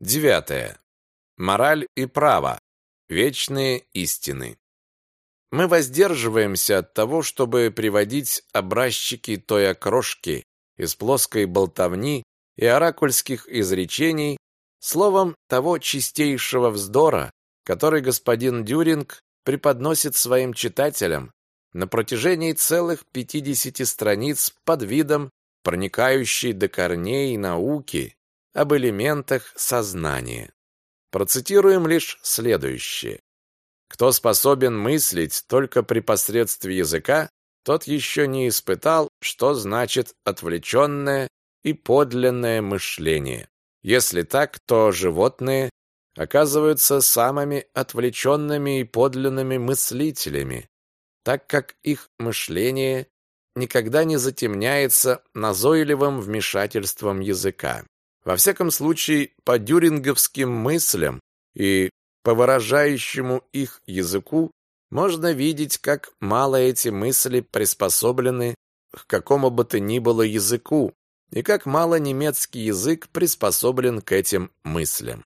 Девятое. Мораль и право. Вечные истины. Мы воздерживаемся от того, чтобы приводить образчики той окрошки из плоской болтовни и оракульских изречений, словом, того чистейшего вздора, который господин Дюринг преподносит своим читателям на протяжении целых 50 страниц под видом проникающей до корней науки об элементах сознания. Процитируем лишь следующее. Кто способен мыслить только при посредстве языка, тот еще не испытал, что значит отвлеченное и подлинное мышление. Если так, то животные оказываются самыми отвлеченными и подлинными мыслителями, так как их мышление никогда не затемняется назойливым вмешательством языка. Во всяком случае, по дюринговским мыслям и по выражающему их языку можно видеть, как мало эти мысли приспособлены к какому бы то ни было языку, и как мало немецкий язык приспособлен к этим мыслям.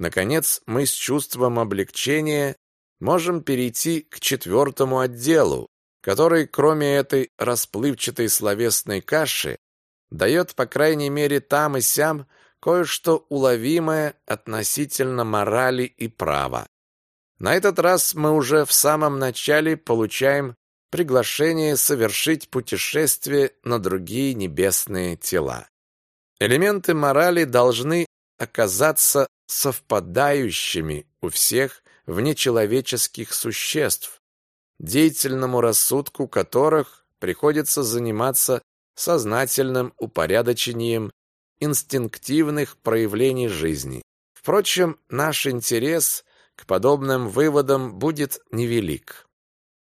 Наконец, мы с чувством облегчения можем перейти к четвертому отделу, который, кроме этой расплывчатой словесной каши, дает, по крайней мере, там и сям кое-что уловимое относительно морали и права. На этот раз мы уже в самом начале получаем приглашение совершить путешествие на другие небесные тела. Элементы морали должны оказаться совпадающими у всех внечеловеческих существ, деятельному рассудку которых приходится заниматься сознательным упорядочением инстинктивных проявлений жизни. Впрочем, наш интерес к подобным выводам будет невелик.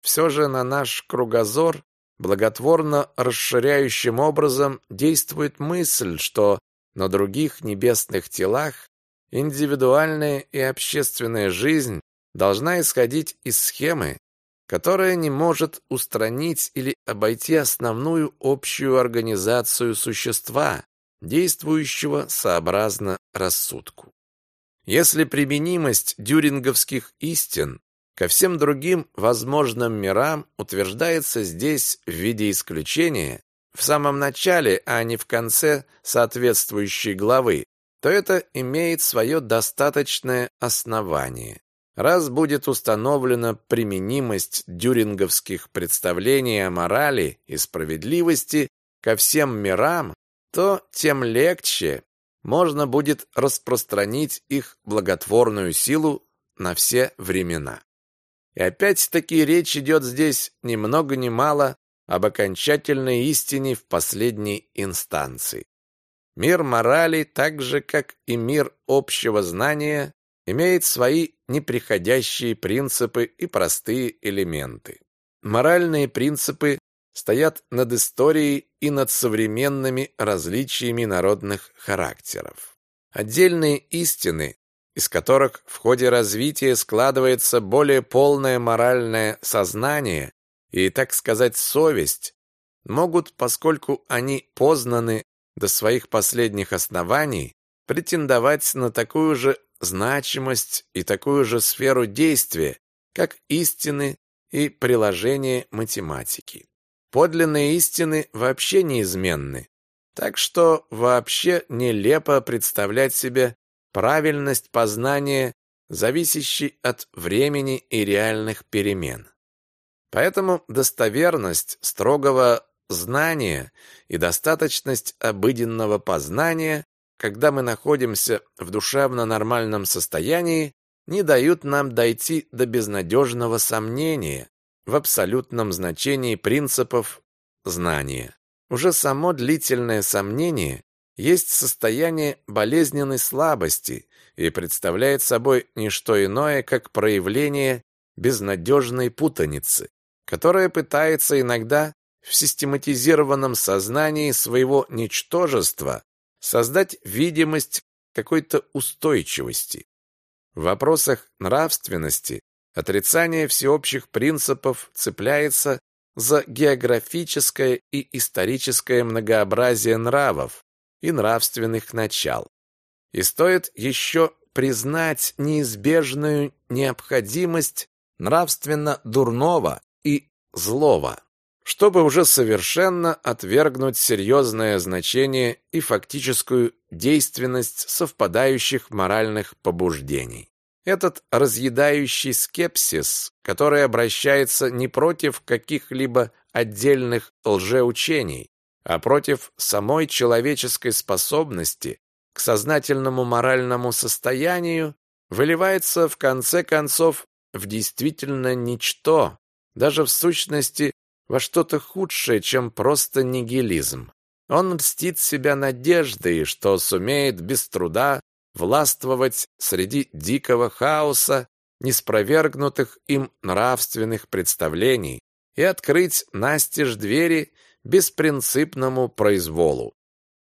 Все же на наш кругозор благотворно расширяющим образом действует мысль, что на других небесных телах индивидуальная и общественная жизнь должна исходить из схемы, которая не может устранить или обойти основную общую организацию существа, действующего сообразно рассудку. Если применимость дюринговских истин ко всем другим возможным мирам утверждается здесь в виде исключения, в самом начале, а не в конце соответствующей главы, то это имеет свое достаточное основание. Раз будет установлена применимость дюринговских представлений о морали и справедливости ко всем мирам, то тем легче можно будет распространить их благотворную силу на все времена. И опять-таки речь идет здесь ни много ни мало об окончательной истине в последней инстанции. Мир морали, так же как и мир общего знания, имеет свои неприходящие принципы и простые элементы. Моральные принципы стоят над историей и над современными различиями народных характеров. Отдельные истины, из которых в ходе развития складывается более полное моральное сознание и, так сказать, совесть, могут, поскольку они познаны до своих последних оснований, претендовать на такую же значимость и такую же сферу действия, как истины и приложение математики. Подлинные истины вообще неизменны, так что вообще нелепо представлять себе правильность познания, зависящей от времени и реальных перемен. Поэтому достоверность строгого знания и достаточность обыденного познания когда мы находимся в душевно-нормальном состоянии, не дают нам дойти до безнадежного сомнения в абсолютном значении принципов знания. Уже само длительное сомнение есть состояние болезненной слабости и представляет собой не что иное, как проявление безнадежной путаницы, которая пытается иногда в систематизированном сознании своего ничтожества создать видимость какой-то устойчивости. В вопросах нравственности отрицание всеобщих принципов цепляется за географическое и историческое многообразие нравов и нравственных начал. И стоит еще признать неизбежную необходимость нравственно дурного и злого, чтобы уже совершенно отвергнуть серьезное значение и фактическую действенность совпадающих моральных побуждений. Этот разъедающий скепсис, который обращается не против каких-либо отдельных лжеучений, а против самой человеческой способности к сознательному моральному состоянию, выливается в конце концов в действительно ничто, даже в сущности во что-то худшее, чем просто нигилизм. Он мстит себя надеждой, что сумеет без труда властвовать среди дикого хаоса, неспровергнутых им нравственных представлений и открыть настежь двери беспринципному произволу.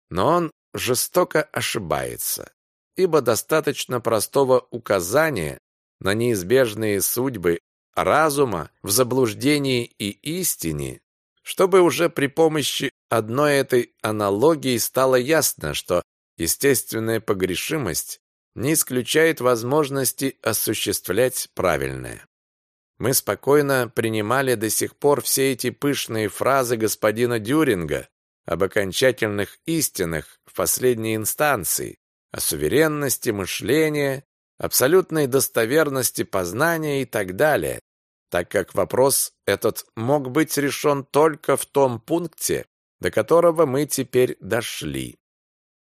Но он жестоко ошибается, ибо достаточно простого указания на неизбежные судьбы разума в заблуждении и истине, чтобы уже при помощи одной этой аналогии стало ясно, что естественная погрешимость не исключает возможности осуществлять правильное. Мы спокойно принимали до сих пор все эти пышные фразы господина Дюринга об окончательных истинах в последней инстанции, о суверенности мышления, абсолютной достоверности познания и так далее, так как вопрос этот мог быть решен только в том пункте, до которого мы теперь дошли.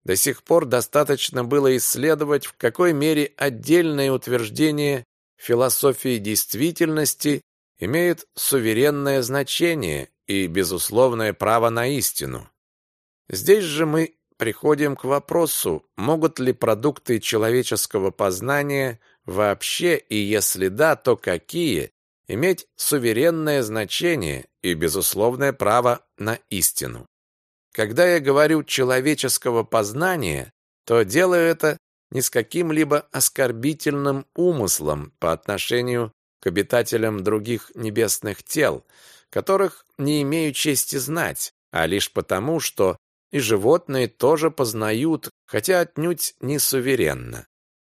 До сих пор достаточно было исследовать, в какой мере отдельные утверждения философии действительности имеют суверенное значение и безусловное право на истину. Здесь же мы приходим к вопросу, могут ли продукты человеческого познания вообще, и если да, то какие, иметь суверенное значение и безусловное право на истину. Когда я говорю человеческого познания, то делаю это не с каким-либо оскорбительным умыслом по отношению к обитателям других небесных тел, которых не имею чести знать, а лишь потому, что и животные тоже познают, хотя отнюдь не суверенно.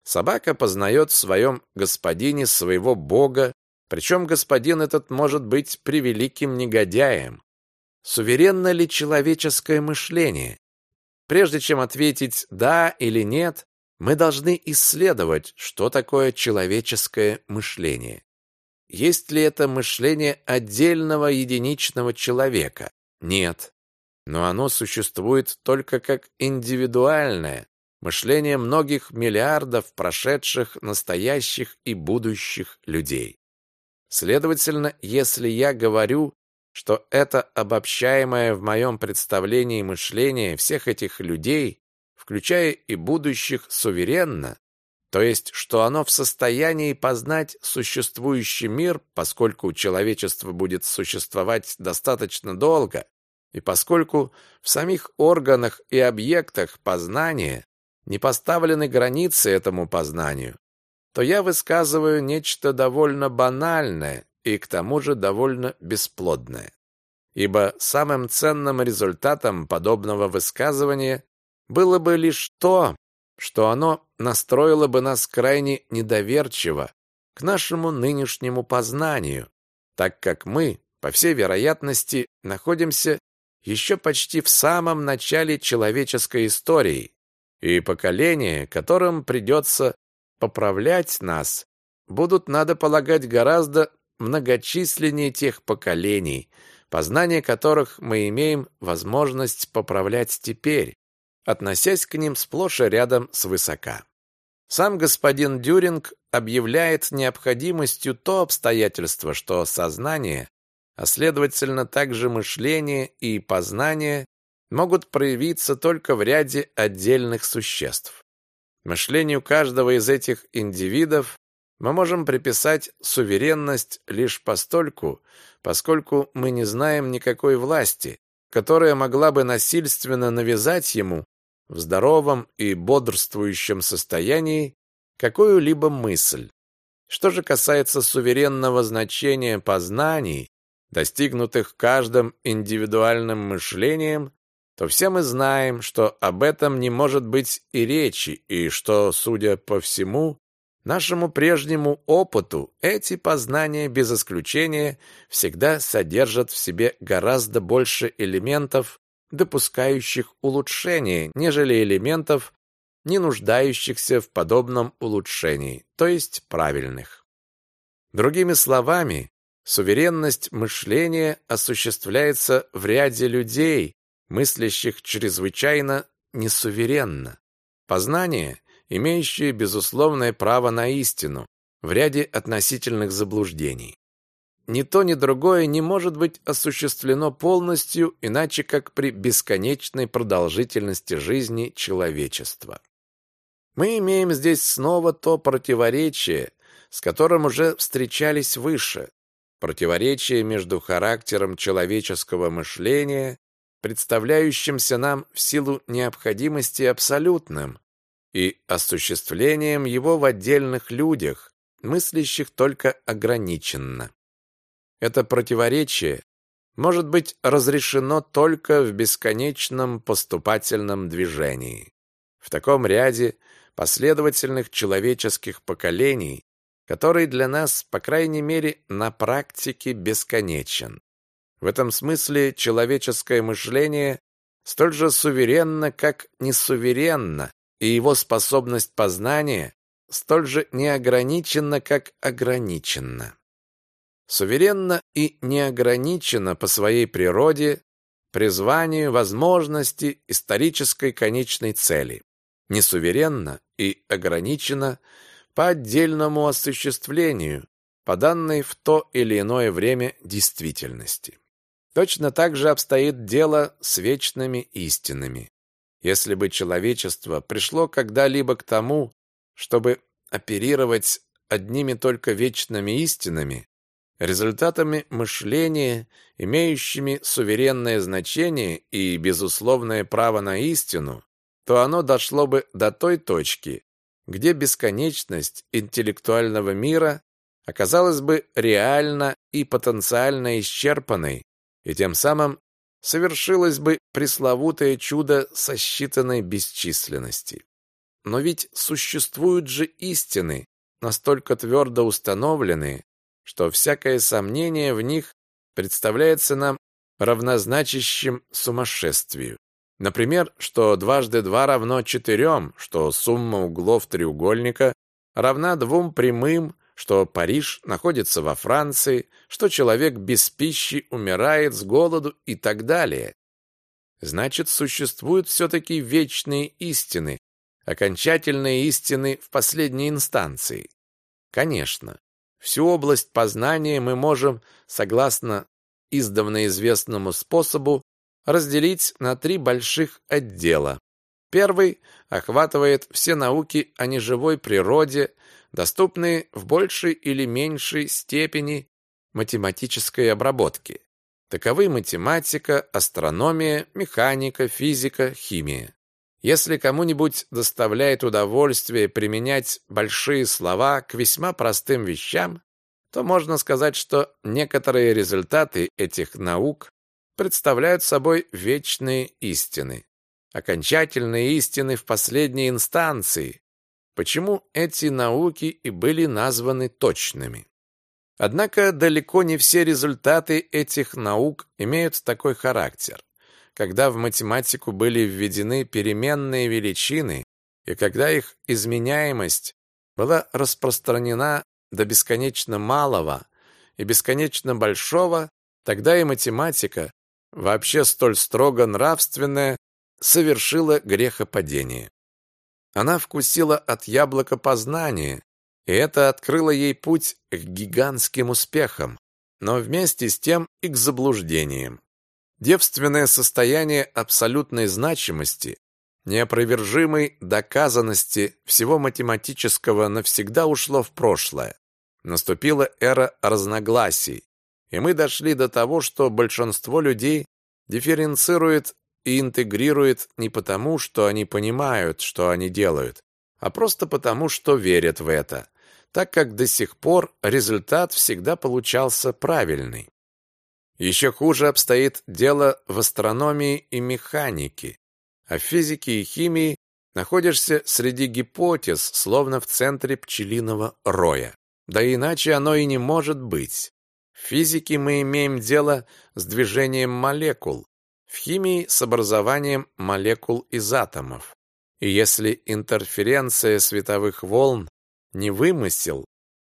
Собака познает в своем господине своего бога, причем господин этот может быть превеликим негодяем. Суверенно ли человеческое мышление? Прежде чем ответить «да» или «нет», мы должны исследовать, что такое человеческое мышление. Есть ли это мышление отдельного единичного человека? Нет. Но оно существует только как индивидуальное, мышление многих миллиардов прошедших, настоящих и будущих людей. Следовательно, если я говорю, что это обобщаемое в моем представлении мышление всех этих людей, включая и будущих суверенно, то есть, что оно в состоянии познать существующий мир, поскольку человечество будет существовать достаточно долго, и поскольку в самих органах и объектах познания не поставлены границы этому познанию, то я высказываю нечто довольно банальное и к тому же довольно бесплодное. Ибо самым ценным результатом подобного высказывания было бы лишь то, что оно настроило бы нас крайне недоверчиво к нашему нынешнему познанию, так как мы, по всей вероятности, находимся еще почти в самом начале человеческой истории, и поколения, которым придется поправлять нас будут, надо полагать, гораздо многочисленнее тех поколений, познание которых мы имеем возможность поправлять теперь, относясь к ним сплошь и рядом свысока. Сам господин Дюринг объявляет необходимостью то обстоятельство, что сознание, а следовательно также мышление и познание могут проявиться только в ряде отдельных существ. Мышлению каждого из этих индивидов мы можем приписать суверенность лишь постольку, поскольку мы не знаем никакой власти, которая могла бы насильственно навязать ему в здоровом и бодрствующем состоянии какую-либо мысль. Что же касается суверенного значения познаний, достигнутых каждым индивидуальным мышлением, то все мы знаем, что об этом не может быть и речи, и что, судя по всему, нашему прежнему опыту, эти познания без исключения всегда содержат в себе гораздо больше элементов, допускающих улучшение, нежели элементов, не нуждающихся в подобном улучшении, то есть правильных. Другими словами, суверенность мышления осуществляется в ряде людей, мыслящих чрезвычайно несуверенно. Познание, имеющее безусловное право на истину, в ряде относительных заблуждений. Ни то, ни другое не может быть осуществлено полностью, иначе как при бесконечной продолжительности жизни человечества. Мы имеем здесь снова то противоречие, с которым уже встречались выше, противоречие между характером человеческого мышления представляющимся нам в силу необходимости абсолютным, и осуществлением его в отдельных людях, мыслящих только ограниченно. Это противоречие может быть разрешено только в бесконечном поступательном движении. В таком ряде последовательных человеческих поколений, который для нас, по крайней мере, на практике бесконечен. В этом смысле человеческое мышление столь же суверенно, как несуверенно, и его способность познания столь же неограничена, как ограничена. Суверенно и неограниченно по своей природе, призванию, возможности, исторической конечной цели. Несуверенно и ограничено по отдельному осуществлению, по данной в то или иное время действительности. Точно так же обстоит дело с вечными истинами. Если бы человечество пришло когда-либо к тому, чтобы оперировать одними только вечными истинами, результатами мышления, имеющими суверенное значение и безусловное право на истину, то оно дошло бы до той точки, где бесконечность интеллектуального мира оказалась бы реально и потенциально исчерпанной и тем самым совершилось бы пресловутое чудо сосчитанной бесчисленности. Но ведь существуют же истины, настолько твердо установленные, что всякое сомнение в них представляется нам равнозначащим сумасшествию. Например, что дважды два равно четырем, что сумма углов треугольника равна двум прямым, что Париж находится во Франции, что человек без пищи умирает с голоду и так далее. Значит, существуют все-таки вечные истины, окончательные истины в последней инстанции. Конечно, всю область познания мы можем, согласно издавна известному способу, разделить на три больших отдела. Первый охватывает все науки о неживой природе, доступные в большей или меньшей степени математической обработки. Таковы математика, астрономия, механика, физика, химия. Если кому-нибудь доставляет удовольствие применять большие слова к весьма простым вещам, то можно сказать, что некоторые результаты этих наук представляют собой вечные истины, окончательные истины в последней инстанции, почему эти науки и были названы точными. Однако далеко не все результаты этих наук имеют такой характер. Когда в математику были введены переменные величины, и когда их изменяемость была распространена до бесконечно малого и бесконечно большого, тогда и математика, вообще столь строго нравственная, совершила грехопадение. Она вкусила от яблока познания, и это открыло ей путь к гигантским успехам, но вместе с тем и к заблуждениям. Девственное состояние абсолютной значимости, неопровержимой доказанности всего математического навсегда ушло в прошлое. Наступила эра разногласий, и мы дошли до того, что большинство людей дифференцирует и интегрирует не потому, что они понимают, что они делают, а просто потому, что верят в это, так как до сих пор результат всегда получался правильный. Еще хуже обстоит дело в астрономии и механике, а в физике и химии находишься среди гипотез, словно в центре пчелиного роя. Да иначе оно и не может быть. В физике мы имеем дело с движением молекул, в химии с образованием молекул из атомов. И если интерференция световых волн не вымысел,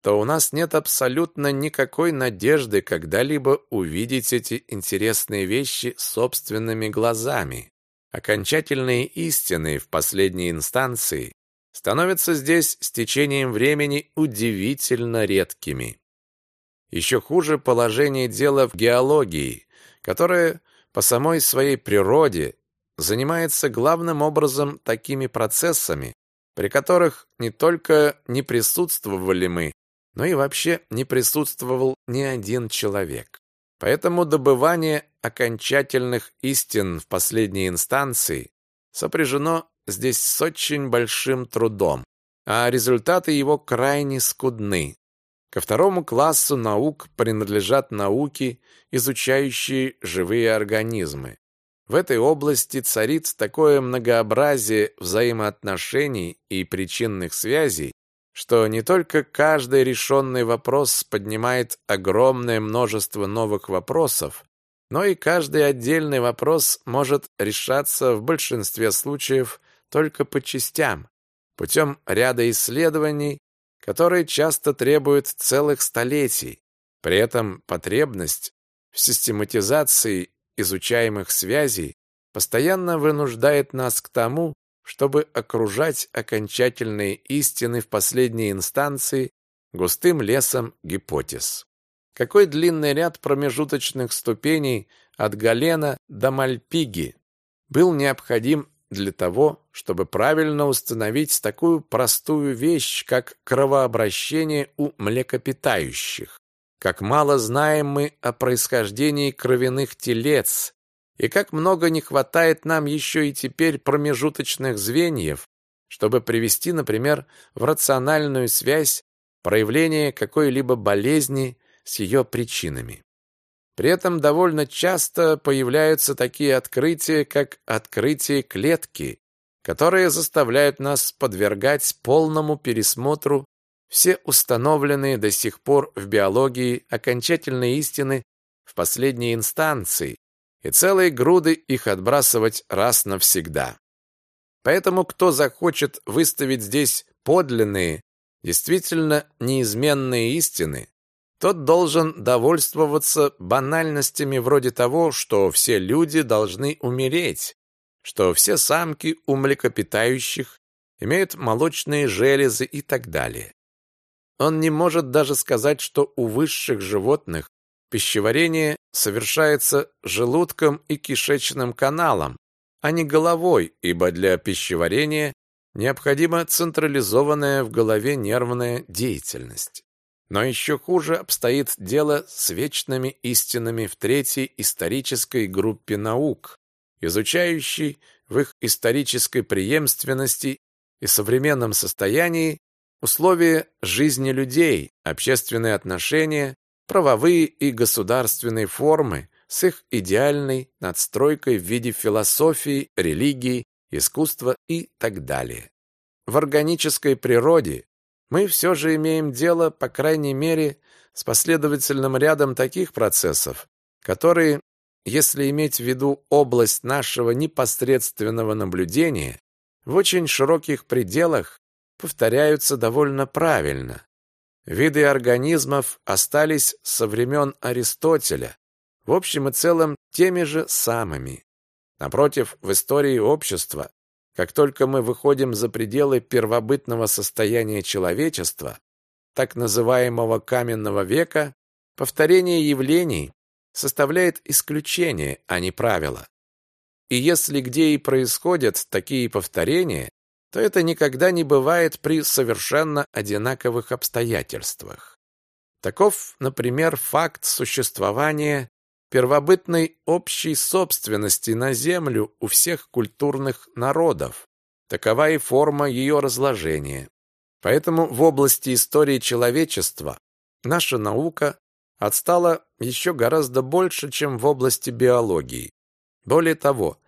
то у нас нет абсолютно никакой надежды когда-либо увидеть эти интересные вещи собственными глазами. Окончательные истины в последней инстанции становятся здесь с течением времени удивительно редкими. Еще хуже положение дела в геологии, которая по самой своей природе занимается главным образом такими процессами, при которых не только не присутствовали мы, но и вообще не присутствовал ни один человек. Поэтому добывание окончательных истин в последней инстанции сопряжено здесь с очень большим трудом, а результаты его крайне скудны. Ко второму классу наук принадлежат науки, изучающие живые организмы. В этой области царит такое многообразие взаимоотношений и причинных связей, что не только каждый решенный вопрос поднимает огромное множество новых вопросов, но и каждый отдельный вопрос может решаться в большинстве случаев только по частям, путем ряда исследований, которые часто требуют целых столетий. При этом потребность в систематизации изучаемых связей постоянно вынуждает нас к тому, чтобы окружать окончательные истины в последней инстанции густым лесом гипотез. Какой длинный ряд промежуточных ступеней от Галена до Мальпиги был необходим для того, чтобы правильно установить такую простую вещь, как кровообращение у млекопитающих. Как мало знаем мы о происхождении кровяных телец, и как много не хватает нам еще и теперь промежуточных звеньев, чтобы привести, например, в рациональную связь проявление какой-либо болезни с ее причинами. При этом довольно часто появляются такие открытия, как открытие клетки, которые заставляют нас подвергать полному пересмотру все установленные до сих пор в биологии окончательные истины в последней инстанции, и целые груды их отбрасывать раз навсегда. Поэтому кто захочет выставить здесь подлинные, действительно неизменные истины, тот должен довольствоваться банальностями вроде того, что все люди должны умереть, что все самки у млекопитающих имеют молочные железы и так далее. Он не может даже сказать, что у высших животных Пищеварение совершается желудком и кишечным каналом, а не головой, ибо для пищеварения необходима централизованная в голове нервная деятельность. Но еще хуже обстоит дело с вечными истинами в третьей исторической группе наук, изучающей в их исторической преемственности и современном состоянии условия жизни людей, общественные отношения, правовые и государственные формы с их идеальной надстройкой в виде философии, религии, искусства и так далее. В органической природе мы все же имеем дело, по крайней мере, с последовательным рядом таких процессов, которые, если иметь в виду область нашего непосредственного наблюдения, в очень широких пределах повторяются довольно правильно, Виды организмов остались со времен Аристотеля, в общем и целом теми же самыми. Напротив, в истории общества, как только мы выходим за пределы первобытного состояния человечества, так называемого каменного века, повторение явлений составляет исключение, а не правило. И если где и происходят такие повторения, то это никогда не бывает при совершенно одинаковых обстоятельствах. Таков, например, факт существования первобытной общей собственности на землю у всех культурных народов. Такова и форма ее разложения. Поэтому в области истории человечества наша наука отстала еще гораздо больше, чем в области биологии. Более того,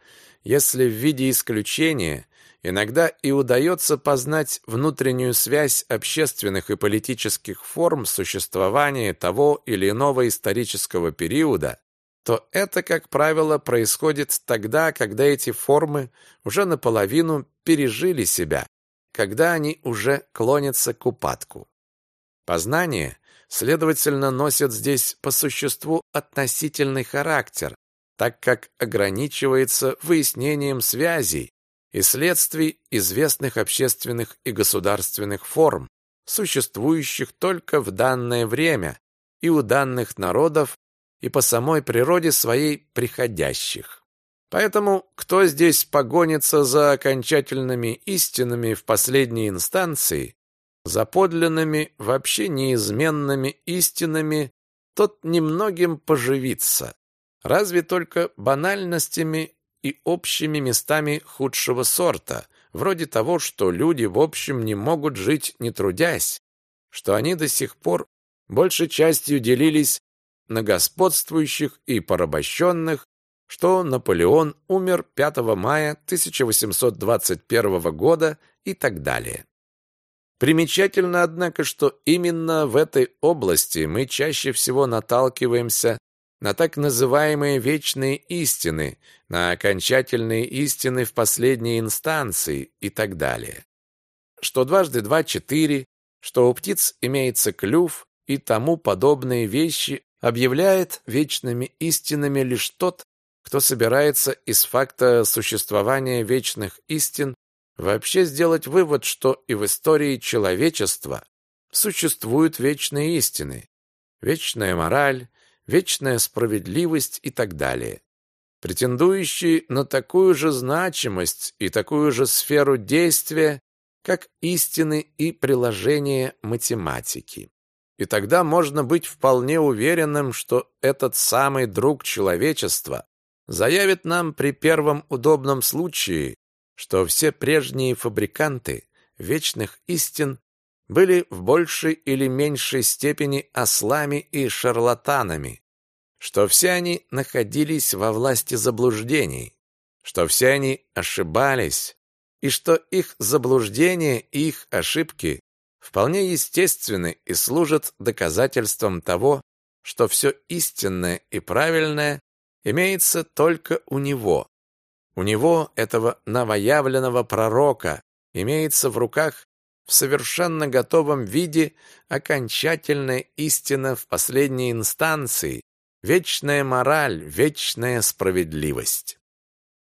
если в виде исключения иногда и удается познать внутреннюю связь общественных и политических форм существования того или иного исторического периода, то это, как правило, происходит тогда, когда эти формы уже наполовину пережили себя, когда они уже клонятся к упадку. Познание, следовательно, носит здесь по существу относительный характер, так как ограничивается выяснением связей и следствий известных общественных и государственных форм, существующих только в данное время и у данных народов и по самой природе своей приходящих. Поэтому кто здесь погонится за окончательными истинами в последней инстанции, за подлинными, вообще неизменными истинами, тот немногим поживится, разве только банальностями и общими местами худшего сорта, вроде того, что люди в общем не могут жить не трудясь, что они до сих пор большей частью делились на господствующих и порабощенных, что Наполеон умер 5 мая 1821 года и так далее. Примечательно, однако, что именно в этой области мы чаще всего наталкиваемся на так называемые вечные истины, на окончательные истины в последней инстанции и так далее. Что дважды два – четыре, что у птиц имеется клюв и тому подобные вещи объявляет вечными истинами лишь тот, кто собирается из факта существования вечных истин вообще сделать вывод, что и в истории человечества существуют вечные истины, вечная мораль, вечная справедливость и так далее, претендующие на такую же значимость и такую же сферу действия, как истины и приложения математики. И тогда можно быть вполне уверенным, что этот самый друг человечества заявит нам при первом удобном случае, что все прежние фабриканты вечных истин были в большей или меньшей степени ослами и шарлатанами, что все они находились во власти заблуждений, что все они ошибались, и что их заблуждения и их ошибки вполне естественны и служат доказательством того, что все истинное и правильное имеется только у него. У него, этого новоявленного пророка, имеется в руках в совершенно готовом виде окончательная истина в последней инстанции, вечная мораль, вечная справедливость.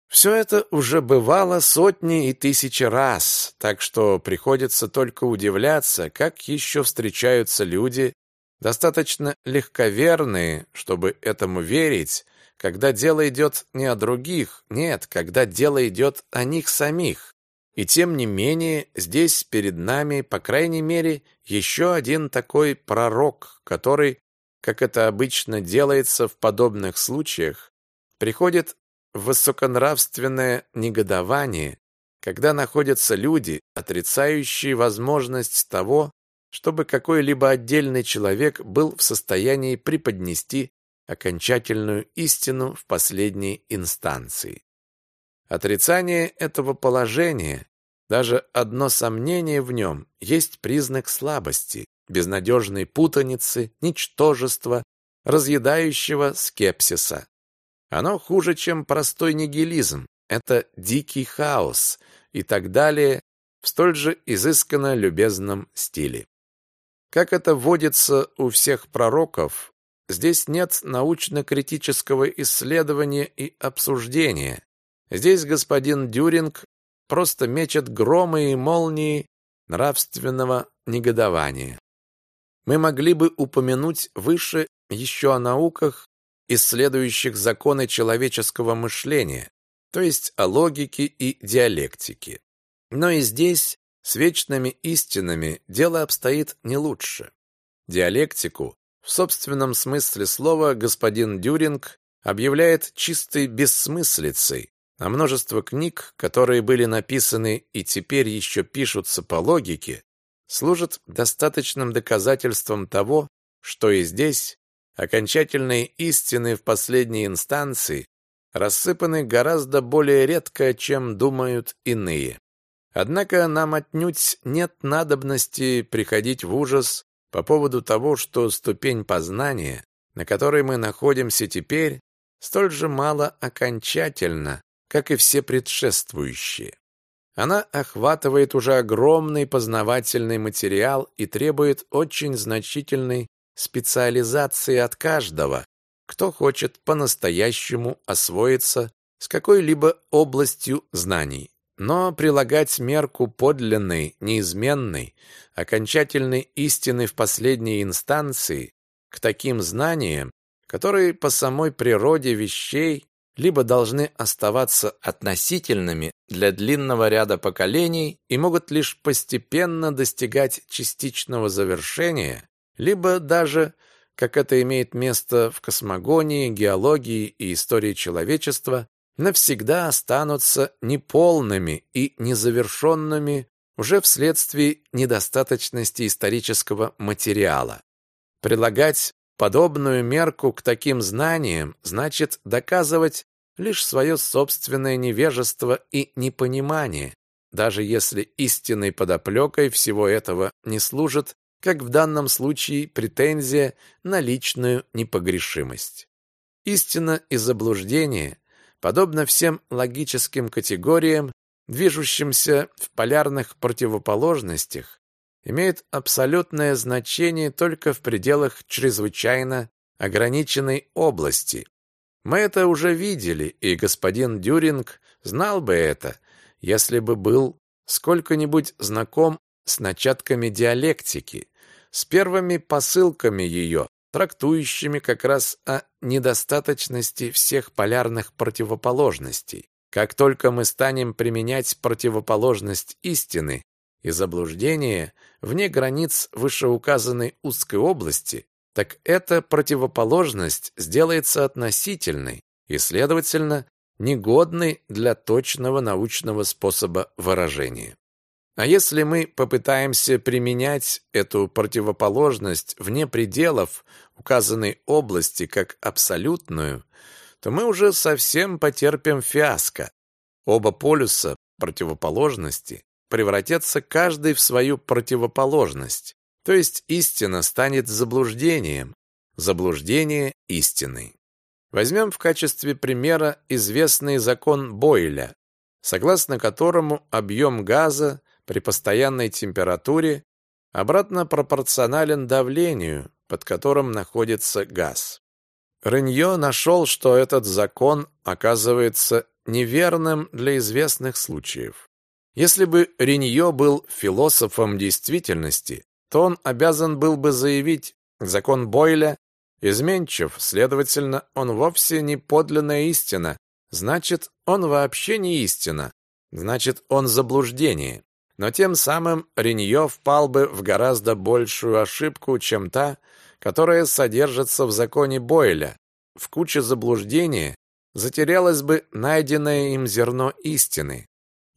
Все это уже бывало сотни и тысячи раз, так что приходится только удивляться, как еще встречаются люди, достаточно легковерные, чтобы этому верить, когда дело идет не о других, нет, когда дело идет о них самих. И тем не менее, здесь перед нами, по крайней мере, еще один такой пророк, который, как это обычно делается в подобных случаях, приходит высоконравственное негодование, когда находятся люди, отрицающие возможность того, чтобы какой-либо отдельный человек был в состоянии преподнести окончательную истину в последней инстанции. Отрицание этого положения, даже одно сомнение в нем, есть признак слабости, безнадежной путаницы, ничтожества, разъедающего скепсиса. Оно хуже, чем простой нигилизм. Это дикий хаос и так далее в столь же изысканно любезном стиле. Как это водится у всех пророков, здесь нет научно-критического исследования и обсуждения. Здесь господин Дюринг просто мечет громы и молнии нравственного негодования. Мы могли бы упомянуть выше еще о науках, исследующих законы человеческого мышления, то есть о логике и диалектике. Но и здесь с вечными истинами дело обстоит не лучше. Диалектику в собственном смысле слова господин Дюринг объявляет чистой бессмыслицей, а множество книг, которые были написаны и теперь еще пишутся по логике, служат достаточным доказательством того, что и здесь окончательные истины в последней инстанции рассыпаны гораздо более редко, чем думают иные. Однако нам отнюдь нет надобности приходить в ужас по поводу того, что ступень познания, на которой мы находимся теперь, столь же мало окончательна, как и все предшествующие. Она охватывает уже огромный познавательный материал и требует очень значительной специализации от каждого, кто хочет по-настоящему освоиться с какой-либо областью знаний. Но прилагать мерку подлинной, неизменной, окончательной истины в последней инстанции к таким знаниям, которые по самой природе вещей либо должны оставаться относительными для длинного ряда поколений и могут лишь постепенно достигать частичного завершения, либо даже, как это имеет место в космогонии, геологии и истории человечества, навсегда останутся неполными и незавершенными уже вследствие недостаточности исторического материала. Прилагать подобную мерку к таким знаниям значит доказывать лишь свое собственное невежество и непонимание, даже если истинной подоплекой всего этого не служит, как в данном случае, претензия на личную непогрешимость. Истина и заблуждение, подобно всем логическим категориям, движущимся в полярных противоположностях, имеет абсолютное значение только в пределах чрезвычайно ограниченной области. Мы это уже видели, и господин Дюринг знал бы это, если бы был сколько-нибудь знаком с начатками диалектики, с первыми посылками ее, трактующими как раз о недостаточности всех полярных противоположностей. Как только мы станем применять противоположность истины и заблуждения вне границ вышеуказанной узкой области, так эта противоположность сделается относительной и, следовательно, негодной для точного научного способа выражения. А если мы попытаемся применять эту противоположность вне пределов указанной области как абсолютную, то мы уже совсем потерпим фиаско. Оба полюса противоположности превратятся каждый в свою противоположность, то есть истина станет заблуждением, заблуждение истиной. Возьмем в качестве примера известный закон Бойля, согласно которому объем газа при постоянной температуре обратно пропорционален давлению, под которым находится газ. Ренье нашел, что этот закон оказывается неверным для известных случаев. Если бы Ренье был философом действительности, то он обязан был бы заявить, закон Бойля изменчив, следовательно, он вовсе не подлинная истина, значит, он вообще не истина, значит, он заблуждение. Но тем самым Ренье впал бы в гораздо большую ошибку, чем та, которая содержится в законе Бойля. В куче заблуждения затерялось бы найденное им зерно истины.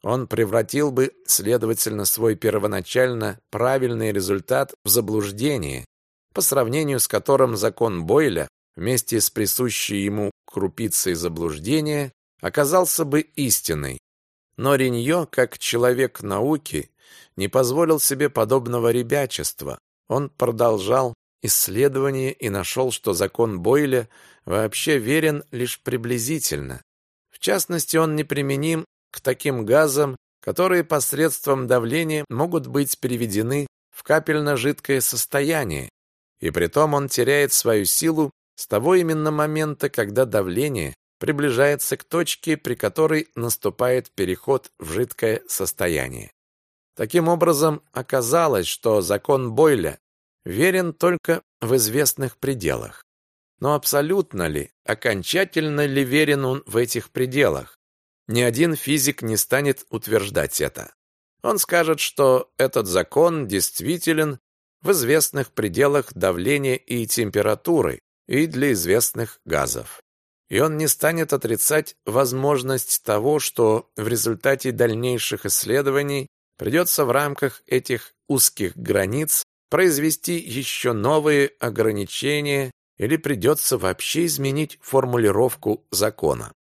Он превратил бы, следовательно, свой первоначально правильный результат в заблуждение, по сравнению с которым закон Бойля вместе с присущей ему крупицей заблуждения оказался бы истиной. Но Ренье, как человек науки, не позволил себе подобного ребячества. Он продолжал исследование и нашел, что закон Бойля вообще верен лишь приблизительно. В частности, он неприменим к таким газам, которые посредством давления могут быть переведены в капельно-жидкое состояние, и притом он теряет свою силу с того именно момента, когда давление приближается к точке, при которой наступает переход в жидкое состояние. Таким образом, оказалось, что закон Бойля верен только в известных пределах. Но абсолютно ли, окончательно ли верен он в этих пределах? Ни один физик не станет утверждать это. Он скажет, что этот закон действителен в известных пределах давления и температуры и для известных газов. И он не станет отрицать возможность того, что в результате дальнейших исследований придется в рамках этих узких границ произвести еще новые ограничения или придется вообще изменить формулировку закона.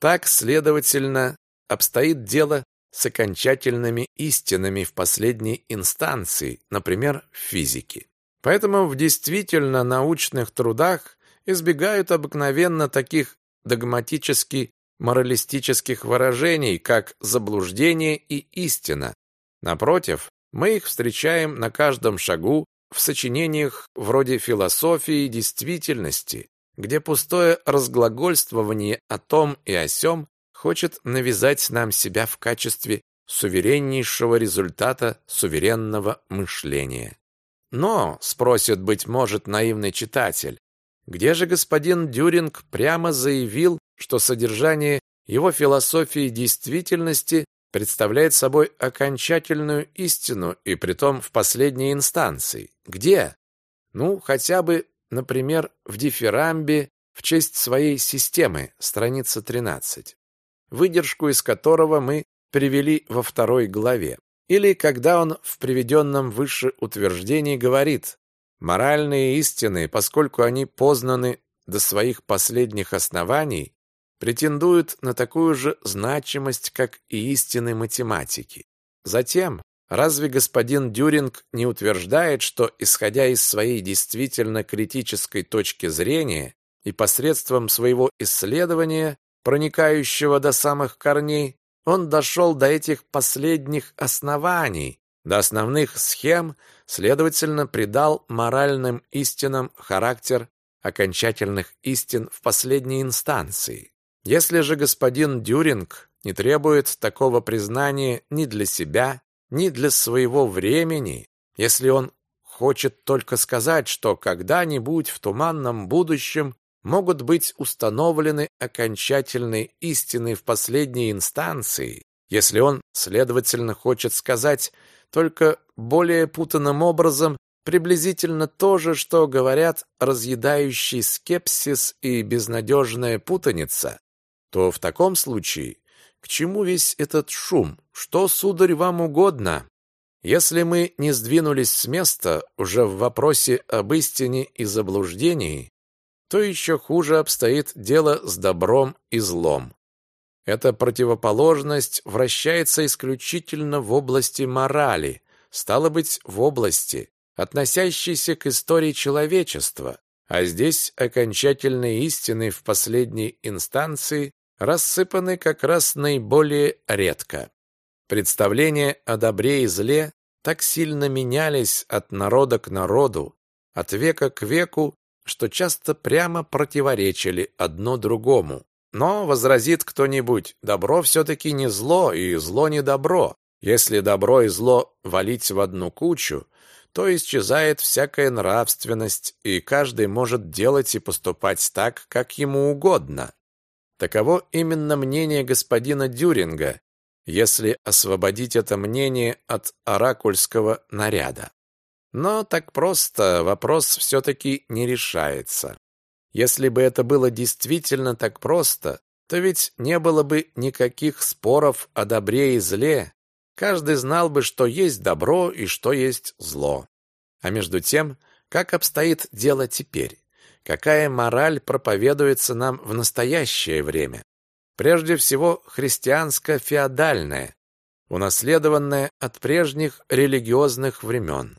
Так, следовательно, обстоит дело с окончательными истинами в последней инстанции, например, в физике. Поэтому в действительно научных трудах избегают обыкновенно таких догматически моралистических выражений, как заблуждение и истина. Напротив, мы их встречаем на каждом шагу в сочинениях вроде философии действительности, где пустое разглагольствование о том и о сём хочет навязать нам себя в качестве сувереннейшего результата суверенного мышления. Но, спросит, быть может, наивный читатель, где же господин Дюринг прямо заявил, что содержание его философии действительности представляет собой окончательную истину и притом в последней инстанции? Где? Ну, хотя бы, например, в дифирамбе в честь своей системы, страница 13 выдержку из которого мы привели во второй главе. Или когда он в приведенном выше утверждении говорит «моральные истины, поскольку они познаны до своих последних оснований, претендуют на такую же значимость, как и истины математики». Затем, разве господин Дюринг не утверждает, что, исходя из своей действительно критической точки зрения и посредством своего исследования, проникающего до самых корней, он дошел до этих последних оснований, до основных схем, следовательно, придал моральным истинам характер окончательных истин в последней инстанции. Если же господин Дюринг не требует такого признания ни для себя, ни для своего времени, если он хочет только сказать, что когда-нибудь в туманном будущем могут быть установлены окончательные истины в последней инстанции, если он, следовательно, хочет сказать только более путанным образом приблизительно то же, что говорят разъедающий скепсис и безнадежная путаница, то в таком случае к чему весь этот шум? Что, сударь, вам угодно? Если мы не сдвинулись с места уже в вопросе об истине и заблуждении, то еще хуже обстоит дело с добром и злом. Эта противоположность вращается исключительно в области морали, стало быть, в области, относящейся к истории человечества, а здесь окончательные истины в последней инстанции рассыпаны как раз наиболее редко. Представления о добре и зле так сильно менялись от народа к народу, от века к веку, что часто прямо противоречили одно другому. Но возразит кто-нибудь, добро все-таки не зло, и зло не добро. Если добро и зло валить в одну кучу, то исчезает всякая нравственность, и каждый может делать и поступать так, как ему угодно. Таково именно мнение господина Дюринга, если освободить это мнение от оракульского наряда. Но так просто вопрос все-таки не решается. Если бы это было действительно так просто, то ведь не было бы никаких споров о добре и зле. Каждый знал бы, что есть добро и что есть зло. А между тем, как обстоит дело теперь? Какая мораль проповедуется нам в настоящее время? Прежде всего, христианско-феодальная, унаследованная от прежних религиозных времен.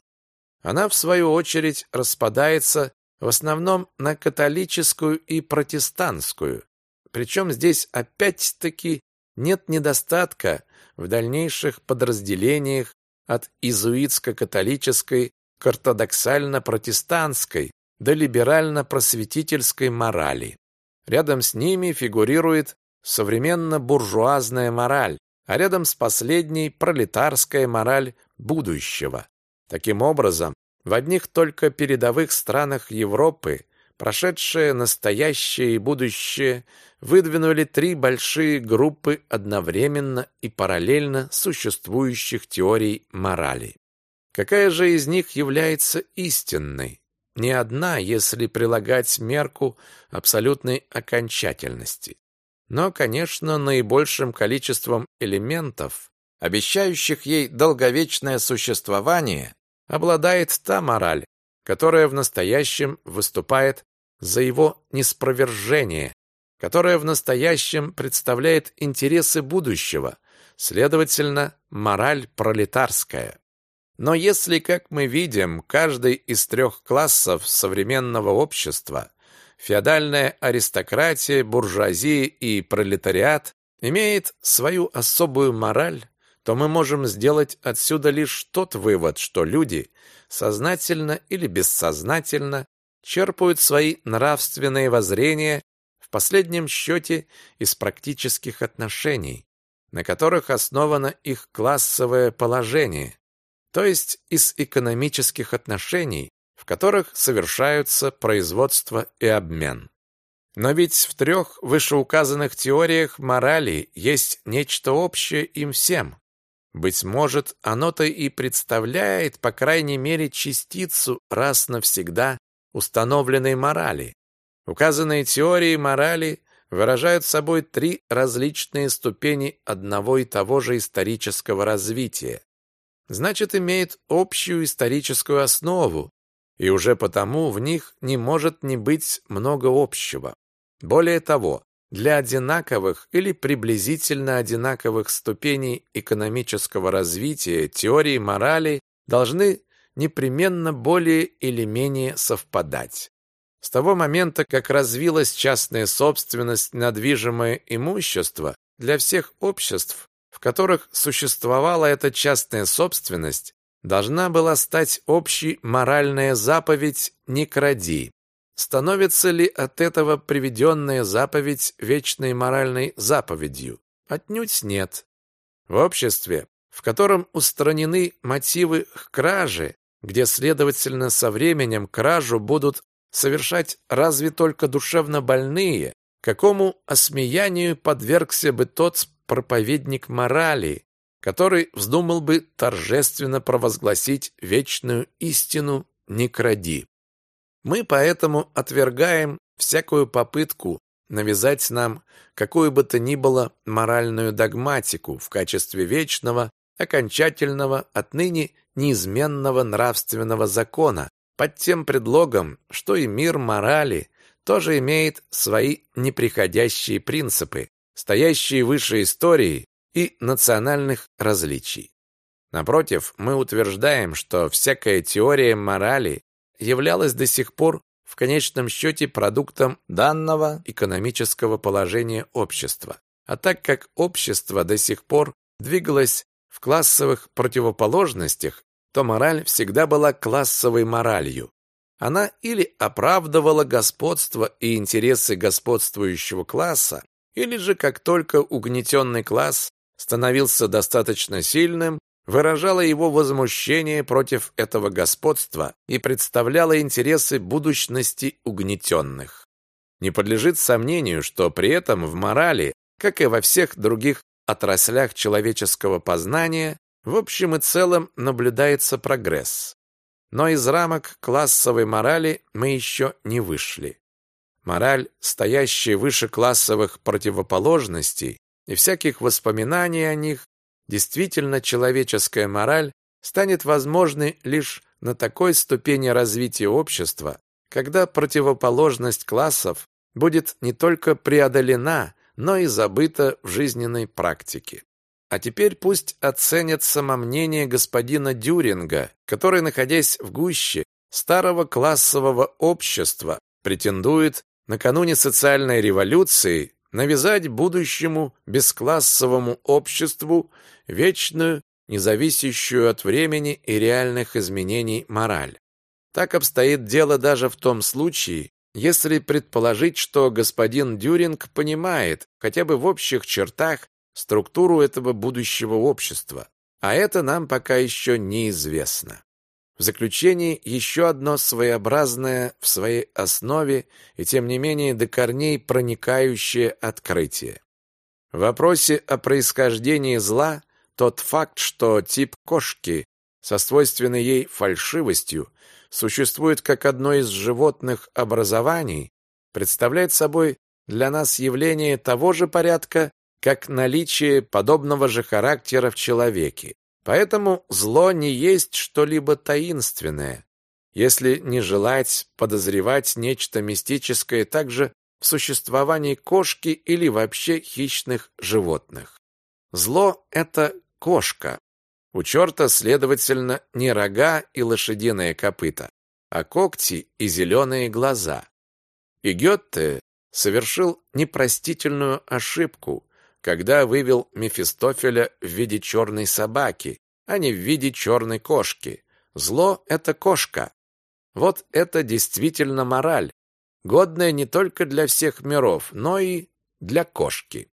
Она, в свою очередь, распадается в основном на католическую и протестантскую. Причем здесь опять-таки нет недостатка в дальнейших подразделениях от изуитско-католической к ортодоксально-протестантской до либерально-просветительской морали. Рядом с ними фигурирует современно-буржуазная мораль, а рядом с последней пролетарская мораль будущего. Таким образом, в одних только передовых странах Европы, прошедшее, настоящее и будущее, выдвинули три большие группы одновременно и параллельно существующих теорий морали. Какая же из них является истинной? Ни одна, если прилагать мерку абсолютной окончательности. Но, конечно, наибольшим количеством элементов, обещающих ей долговечное существование, обладает та мораль, которая в настоящем выступает за его неспровержение, которое в настоящем представляет интересы будущего, следовательно, мораль пролетарская. Но если, как мы видим, каждый из трех классов современного общества феодальная аристократия, буржуазия и пролетариат имеет свою особую мораль, то мы можем сделать отсюда лишь тот вывод, что люди сознательно или бессознательно черпают свои нравственные воззрения в последнем счете из практических отношений, на которых основано их классовое положение, то есть из экономических отношений, в которых совершаются производство и обмен. Но ведь в трех вышеуказанных теориях морали есть нечто общее им всем. Быть может, оно-то и представляет, по крайней мере, частицу раз навсегда установленной морали. Указанные теории морали выражают собой три различные ступени одного и того же исторического развития. Значит, имеют общую историческую основу, и уже потому в них не может не быть много общего. Более того, для одинаковых или приблизительно одинаковых ступеней экономического развития теории морали должны непременно более или менее совпадать. С того момента, как развилась частная собственность на движимое имущество, для всех обществ, в которых существовала эта частная собственность, должна была стать общей моральная заповедь «не кради». Становится ли от этого приведенная заповедь вечной моральной заповедью? Отнюдь нет. В обществе, в котором устранены мотивы к краже, где, следовательно, со временем кражу будут совершать разве только душевно больные, какому осмеянию подвергся бы тот проповедник морали, который вздумал бы торжественно провозгласить вечную истину «не кради». Мы поэтому отвергаем всякую попытку навязать нам какую бы то ни было моральную догматику в качестве вечного, окончательного, отныне неизменного нравственного закона, под тем предлогом, что и мир морали тоже имеет свои неприходящие принципы, стоящие выше истории и национальных различий. Напротив, мы утверждаем, что всякая теория морали являлась до сих пор в конечном счете продуктом данного экономического положения общества. А так как общество до сих пор двигалось в классовых противоположностях, то мораль всегда была классовой моралью. Она или оправдывала господство и интересы господствующего класса, или же как только угнетенный класс становился достаточно сильным, выражала его возмущение против этого господства и представляла интересы будущности угнетенных. Не подлежит сомнению, что при этом в морали, как и во всех других отраслях человеческого познания, в общем и целом наблюдается прогресс. Но из рамок классовой морали мы еще не вышли. Мораль, стоящая выше классовых противоположностей и всяких воспоминаний о них, действительно человеческая мораль станет возможной лишь на такой ступени развития общества, когда противоположность классов будет не только преодолена, но и забыта в жизненной практике. А теперь пусть оценят самомнение господина Дюринга, который, находясь в гуще старого классового общества, претендует накануне социальной революции навязать будущему бесклассовому обществу вечную, независящую от времени и реальных изменений мораль. Так обстоит дело даже в том случае, если предположить, что господин Дюринг понимает, хотя бы в общих чертах, структуру этого будущего общества, а это нам пока еще неизвестно. В заключение еще одно своеобразное в своей основе и тем не менее до корней проникающее открытие. В вопросе о происхождении зла тот факт, что тип кошки со свойственной ей фальшивостью существует как одно из животных образований, представляет собой для нас явление того же порядка, как наличие подобного же характера в человеке. Поэтому зло не есть что-либо таинственное, если не желать подозревать нечто мистическое также в существовании кошки или вообще хищных животных. Зло – это кошка. У черта, следовательно, не рога и лошадиное копыта, а когти и зеленые глаза. И Гетте совершил непростительную ошибку, когда вывел Мефистофеля в виде черной собаки, а не в виде черной кошки. Зло — это кошка. Вот это действительно мораль, годная не только для всех миров, но и для кошки.